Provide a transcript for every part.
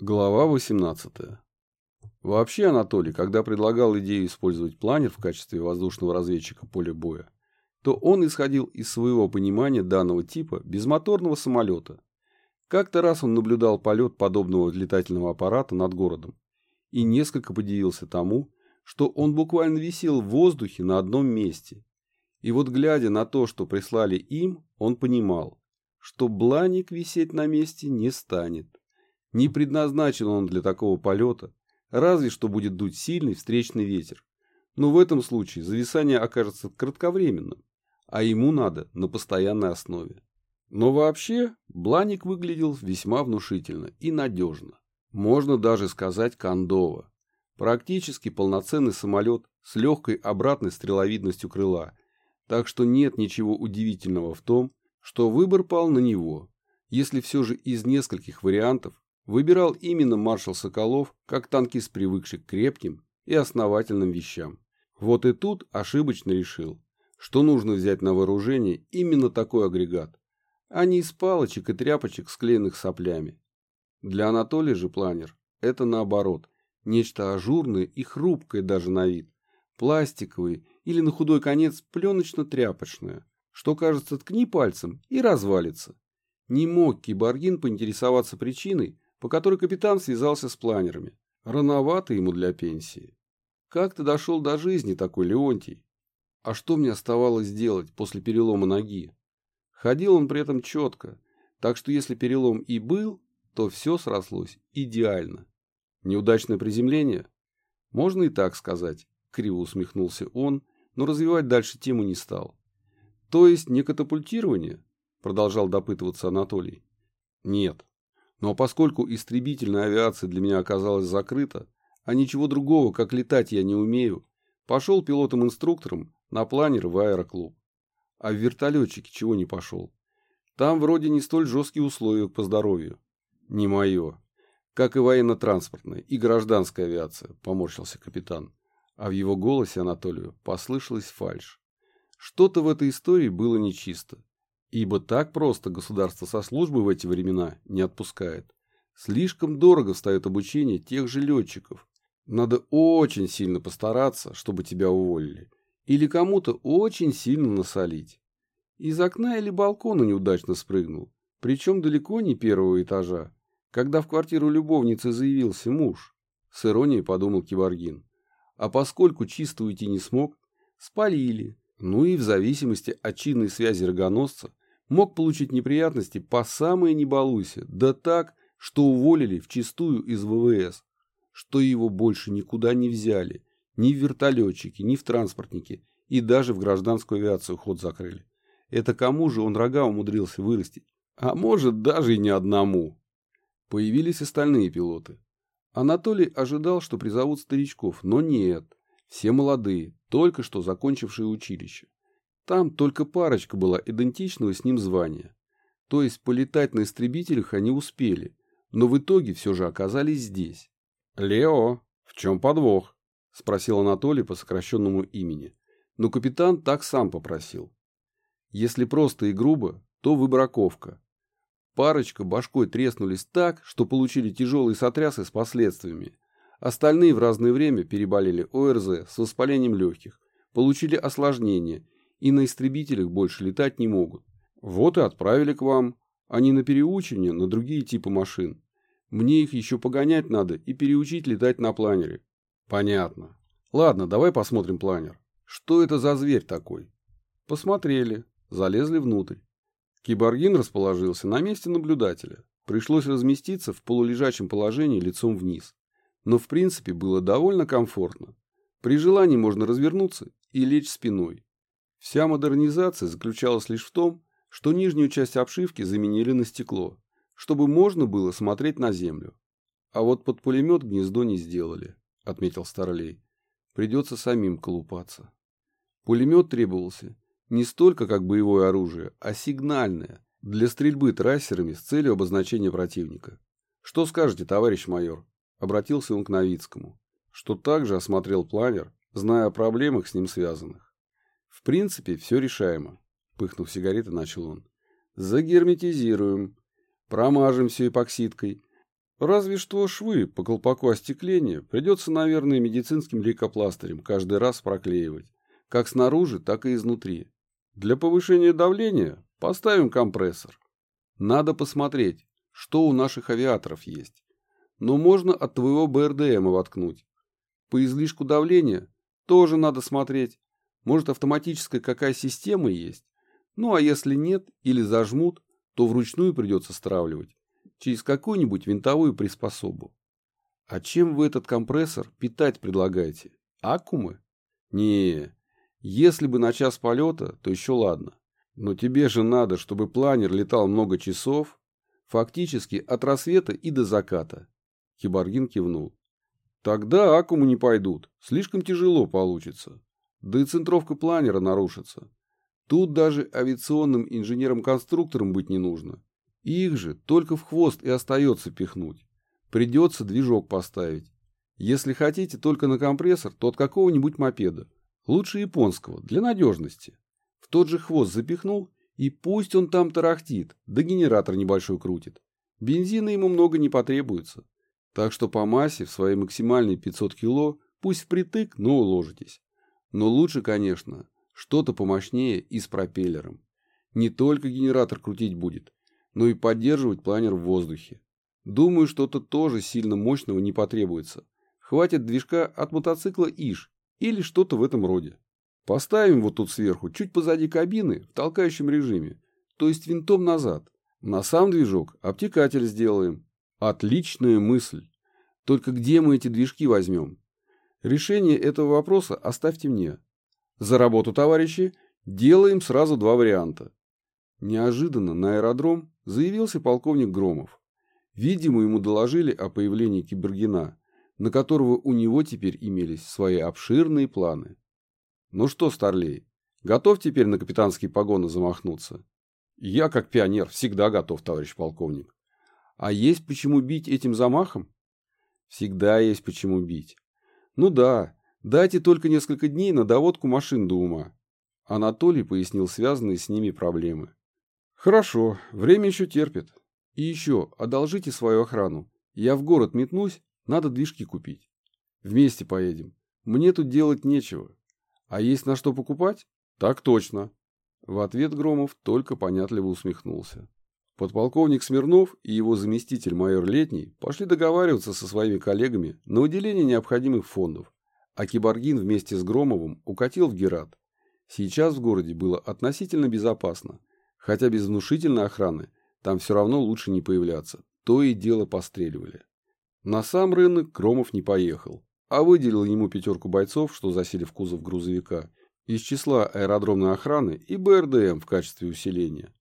Глава 18. Вообще Анатолий, когда предлагал идею использовать планер в качестве воздушного разведчика поля боя, то он исходил из своего понимания данного типа безмоторного самолета. Как-то раз он наблюдал полет подобного летательного аппарата над городом и несколько подивился тому, что он буквально висел в воздухе на одном месте. И вот глядя на то, что прислали им, он понимал, что Бланик висеть на месте не станет. Не предназначен он для такого полета, разве что будет дуть сильный встречный ветер. Но в этом случае зависание окажется кратковременным, а ему надо на постоянной основе. Но вообще Бланик выглядел весьма внушительно и надежно. Можно даже сказать кондово. Практически полноценный самолет с легкой обратной стреловидностью крыла, так что нет ничего удивительного в том, что выбор пал на него, если все же из нескольких вариантов выбирал именно маршал Соколов как танкист, привыкший к крепким и основательным вещам. Вот и тут ошибочно решил, что нужно взять на вооружение именно такой агрегат, а не из палочек и тряпочек, склеенных соплями. Для Анатолия же планер – это наоборот, нечто ажурное и хрупкое даже на вид, пластиковый или на худой конец пленочно-тряпочное, что, кажется, ткни пальцем и развалится. Не мог киборгин поинтересоваться причиной, по которой капитан связался с планерами. Рановато ему для пенсии. Как ты дошел до жизни такой, Леонтий? А что мне оставалось делать после перелома ноги? Ходил он при этом четко, так что если перелом и был, то все срослось идеально. Неудачное приземление? Можно и так сказать, криво усмехнулся он, но развивать дальше тему не стал. То есть не катапультирование? Продолжал допытываться Анатолий. Нет, но поскольку истребительная авиация для меня оказалась закрыта, а ничего другого, как летать я не умею, пошел пилотом-инструктором на планер в аэроклуб. А в вертолетчике чего не пошел? Там вроде не столь жесткие условия по здоровью. Не мое. Как и военно-транспортная, и гражданская авиация, поморщился капитан. А в его голосе Анатолию послышалась фальшь. Что-то в этой истории было нечисто. Ибо так просто государство со службы в эти времена не отпускает. Слишком дорого встает обучение тех же летчиков. Надо очень сильно постараться, чтобы тебя уволили. Или кому-то очень сильно насолить. Из окна или балкона неудачно спрыгнул. Причем далеко не первого этажа. Когда в квартиру любовницы заявился муж. С иронией подумал Киборгин. А поскольку чисто уйти не смог, спалили. Ну и в зависимости от чинной связи рогоносца мог получить неприятности по самой не балуйся, да так, что уволили в чистую из ВВС, что его больше никуда не взяли, ни в вертолетчики, ни в транспортники, и даже в гражданскую авиацию ход закрыли. Это кому же он рога умудрился вырастить? А может, даже и не одному. Появились остальные пилоты. Анатолий ожидал, что призовут старичков, но нет. Все молодые, только что закончившие училище. Там только парочка была идентичного с ним звания. То есть полетать на истребителях они успели, но в итоге все же оказались здесь. «Лео, в чем подвох?» – спросил Анатолий по сокращенному имени. Но капитан так сам попросил. Если просто и грубо, то выбраковка. Парочка башкой треснулись так, что получили тяжелые сотрясы с последствиями. Остальные в разное время переболели ОРЗ с воспалением легких, получили осложнения и на истребителях больше летать не могут. Вот и отправили к вам, а не на переучивание на другие типы машин. Мне их еще погонять надо и переучить летать на планере. Понятно. Ладно, давай посмотрим планер. Что это за зверь такой? Посмотрели, залезли внутрь. Киборгин расположился на месте наблюдателя. Пришлось разместиться в полулежачем положении лицом вниз. Но в принципе было довольно комфортно. При желании можно развернуться и лечь спиной. Вся модернизация заключалась лишь в том, что нижнюю часть обшивки заменили на стекло, чтобы можно было смотреть на землю. А вот под пулемет гнездо не сделали, отметил Старлей. Придется самим колупаться. Пулемет требовался не столько как боевое оружие, а сигнальное, для стрельбы трассерами с целью обозначения противника. «Что скажете, товарищ майор?» Обратился он к Новицкому, что также осмотрел планер, зная о проблемах с ним связанных. В принципе, все решаемо, пыхнув сигареты, начал он. Загерметизируем, промажем все эпоксидкой, Разве что швы по колпаку остекления придется, наверное, медицинским лейкопластырем каждый раз проклеивать, как снаружи, так и изнутри. Для повышения давления поставим компрессор. Надо посмотреть, что у наших авиаторов есть. Но можно от твоего БРДМа воткнуть. По излишку давления тоже надо смотреть. Может, автоматическая какая система есть. Ну, а если нет или зажмут, то вручную придется стравливать через какую-нибудь винтовую приспособу. А чем вы этот компрессор питать предлагаете? Аккумы? Не, если бы на час полета, то еще ладно. Но тебе же надо, чтобы планер летал много часов, фактически от рассвета и до заката. Киборгин кивнул. Тогда аккумы не пойдут, слишком тяжело получится. Да и центровка планера нарушится. Тут даже авиационным инженером-конструктором быть не нужно. Их же только в хвост и остается пихнуть. Придется движок поставить. Если хотите только на компрессор, то от какого-нибудь мопеда. Лучше японского, для надежности. В тот же хвост запихнул, и пусть он там тарахтит, да генератор небольшой крутит. Бензина ему много не потребуется. Так что по массе в свои максимальные 500 кило пусть впритык, но уложитесь. Но лучше, конечно, что-то помощнее и с пропеллером. Не только генератор крутить будет, но и поддерживать планер в воздухе. Думаю, что-то тоже сильно мощного не потребуется. Хватит движка от мотоцикла ИЖ или что-то в этом роде. Поставим вот тут сверху, чуть позади кабины, в толкающем режиме, то есть винтом назад. На сам движок обтекатель сделаем. Отличная мысль. Только где мы эти движки возьмем? Решение этого вопроса оставьте мне. За работу, товарищи, делаем сразу два варианта. Неожиданно на аэродром заявился полковник Громов. Видимо, ему доложили о появлении Кибергена, на которого у него теперь имелись свои обширные планы. Ну что, Старлей, готов теперь на капитанские погоны замахнуться? Я, как пионер, всегда готов, товарищ полковник. А есть почему бить этим замахом? Всегда есть почему бить. Ну да, дайте только несколько дней на доводку машин до ума. Анатолий пояснил связанные с ними проблемы. Хорошо, время еще терпит. И еще, одолжите свою охрану. Я в город метнусь, надо движки купить. Вместе поедем. Мне тут делать нечего. А есть на что покупать? Так точно. В ответ Громов только понятливо усмехнулся. Подполковник Смирнов и его заместитель майор Летний пошли договариваться со своими коллегами на выделение необходимых фондов, а Киборгин вместе с Громовым укатил в Герат. Сейчас в городе было относительно безопасно, Хотя без внушительной охраны там все равно лучше не появляться. То и дело постреливали. На сам рынок Кромов не поехал, а выделил ему пятерку бойцов, что засели в кузов грузовика, из числа аэродромной охраны и БРДМ в качестве усиления.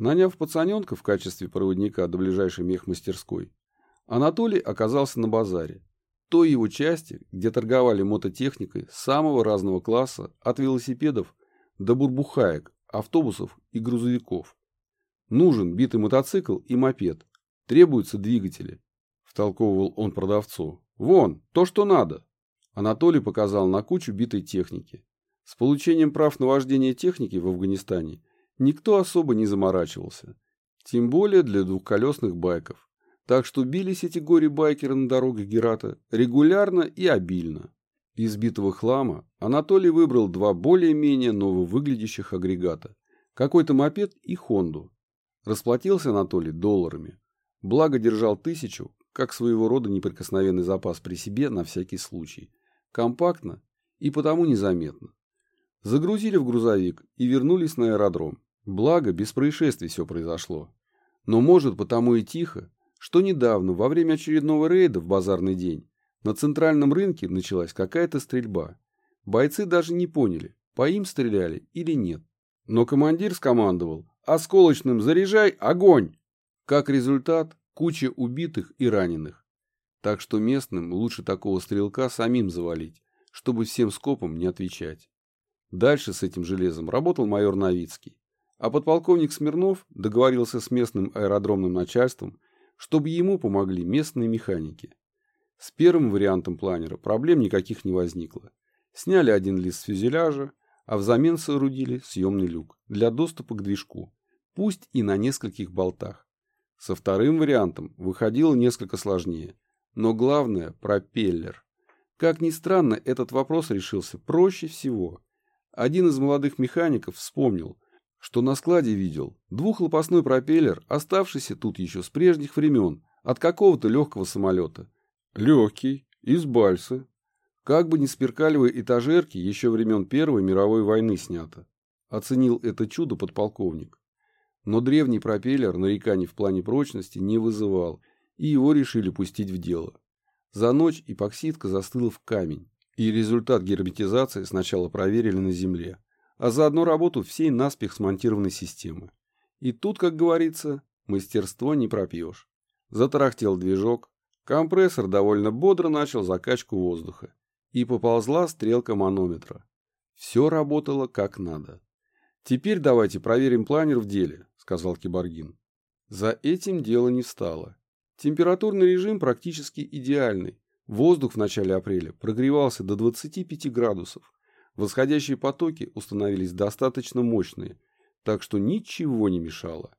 Наняв пацаненка в качестве проводника до ближайшей мехмастерской, Анатолий оказался на базаре, той его части, где торговали мототехникой самого разного класса, от велосипедов до бурбухаек, автобусов и грузовиков. Нужен битый мотоцикл и мопед. Требуются двигатели. Втолковывал он продавцу. Вон, то, что надо. Анатолий показал на кучу битой техники. С получением прав на вождение техники в Афганистане никто особо не заморачивался. Тем более для двухколесных байков. Так что бились эти горе-байкеры на дорогах Герата регулярно и обильно. Из битого хлама Анатолий выбрал два более-менее нововыглядящих агрегата. Какой-то мопед и Хонду. Расплатился Анатолий долларами. Благо держал тысячу, как своего рода неприкосновенный запас при себе на всякий случай. Компактно и потому незаметно. Загрузили в грузовик и вернулись на аэродром. Благо, без происшествий все произошло. Но может потому и тихо, что недавно, во время очередного рейда в базарный день, на центральном рынке началась какая-то стрельба. Бойцы даже не поняли, по им стреляли или нет. Но командир скомандовал «Осколочным заряжай, огонь!» Как результат, куча убитых и раненых. Так что местным лучше такого стрелка самим завалить, чтобы всем скопом не отвечать. Дальше с этим железом работал майор Новицкий, а подполковник Смирнов договорился с местным аэродромным начальством, чтобы ему помогли местные механики. С первым вариантом планера проблем никаких не возникло. Сняли один лист фюзеляжа, а взамен соорудили съемный люк для доступа к движку, пусть и на нескольких болтах. Со вторым вариантом выходило несколько сложнее. Но главное – пропеллер. Как ни странно, этот вопрос решился проще всего. Один из молодых механиков вспомнил, что на складе видел двухлопастной пропеллер, оставшийся тут еще с прежних времен, от какого-то легкого самолета. Легкий, из бальсы. Как бы ни с перкалевой этажерки еще времен Первой мировой войны снято. Оценил это чудо подполковник. Но древний пропеллер нареканий в плане прочности не вызывал, и его решили пустить в дело. За ночь эпоксидка застыла в камень, и результат герметизации сначала проверили на земле, а заодно работу всей наспех смонтированной системы. И тут, как говорится, мастерство не пропьешь. Затарахтел движок, компрессор довольно бодро начал закачку воздуха, и поползла стрелка манометра. Все работало как надо. «Теперь давайте проверим планер в деле», — сказал Киборгин. За этим дело не встало. Температурный режим практически идеальный. Воздух в начале апреля прогревался до 25 градусов. Восходящие потоки установились достаточно мощные, так что ничего не мешало.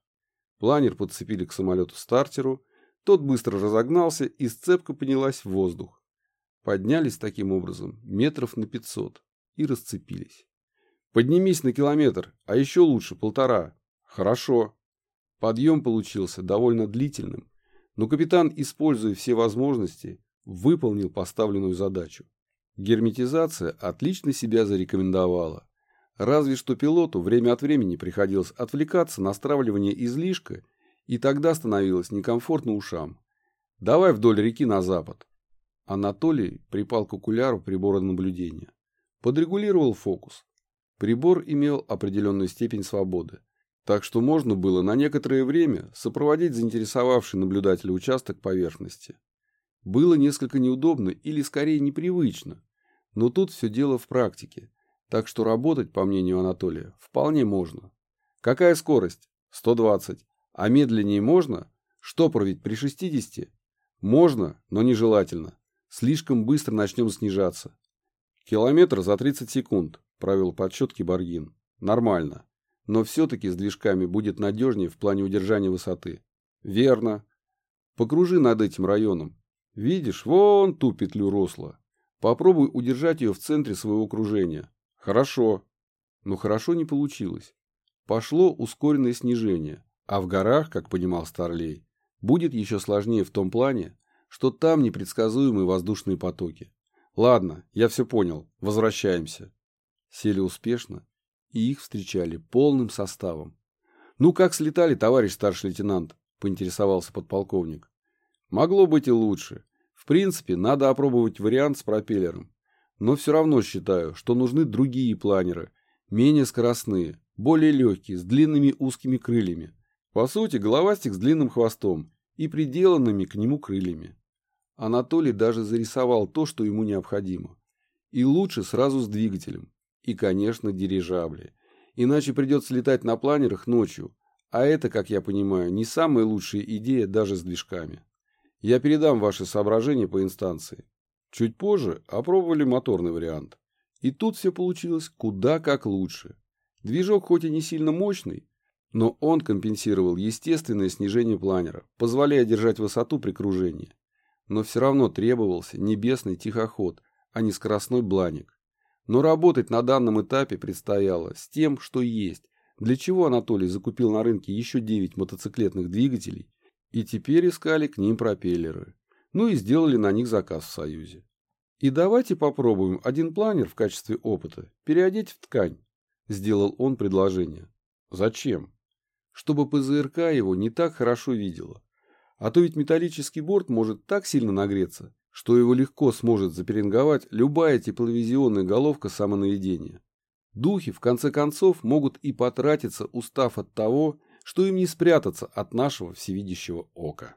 Планер подцепили к самолету-стартеру, тот быстро разогнался и сцепка поднялась в воздух. Поднялись таким образом метров на 500 и расцепились. Поднимись на километр, а еще лучше полтора. Хорошо. Подъем получился довольно длительным, но капитан, используя все возможности, выполнил поставленную задачу. Герметизация отлично себя зарекомендовала. Разве что пилоту время от времени приходилось отвлекаться на стравливание излишка, и тогда становилось некомфортно ушам. «Давай вдоль реки на запад». Анатолий припал к окуляру прибора наблюдения. Подрегулировал фокус. Прибор имел определенную степень свободы. Так что можно было на некоторое время сопроводить заинтересовавший наблюдателя участок поверхности. Было несколько неудобно или скорее непривычно, но тут все дело в практике, так что работать, по мнению Анатолия, вполне можно. Какая скорость? 120. А медленнее можно? Штопор ведь при 60? Можно, но нежелательно. Слишком быстро начнем снижаться. Километр за 30 секунд, провел подсчет Киборгин. Нормально но все-таки с движками будет надежнее в плане удержания высоты. Верно. Покружи над этим районом. Видишь, вон ту петлю росла. Попробуй удержать ее в центре своего кружения. Хорошо. Но хорошо не получилось. Пошло ускоренное снижение, а в горах, как понимал Старлей, будет еще сложнее в том плане, что там непредсказуемые воздушные потоки. Ладно, я все понял, возвращаемся. Сели успешно и их встречали полным составом. «Ну как слетали, товарищ старший лейтенант?» – поинтересовался подполковник. «Могло быть и лучше. В принципе, надо опробовать вариант с пропеллером. Но все равно считаю, что нужны другие планеры, менее скоростные, более легкие, с длинными узкими крыльями. По сути, головастик с длинным хвостом и приделанными к нему крыльями. Анатолий даже зарисовал то, что ему необходимо. И лучше сразу с двигателем. И, конечно, дирижабли. Иначе придется летать на планерах ночью, а это, как я понимаю, не самая лучшая идея даже с движками. Я передам ваши соображения по инстанции. Чуть позже опробовали моторный вариант. И тут все получилось куда как лучше. Движок хоть и не сильно мощный, но он компенсировал естественное снижение планера, позволяя держать высоту при кружении. Но все равно требовался небесный тихоход, а не скоростной бланик. Но работать на данном этапе предстояло с тем, что есть, для чего Анатолий закупил на рынке еще 9 мотоциклетных двигателей и теперь искали к ним пропеллеры. Ну и сделали на них заказ в Союзе. И давайте попробуем один планер в качестве опыта переодеть в ткань. Сделал он предложение. Зачем? Чтобы ПЗРК его не так хорошо видела. А то ведь металлический борт может так сильно нагреться, что его легко сможет заперинговать любая тепловизионная головка самонаведения. Духи, в конце концов, могут и потратиться, устав от того, что им не спрятаться от нашего всевидящего ока.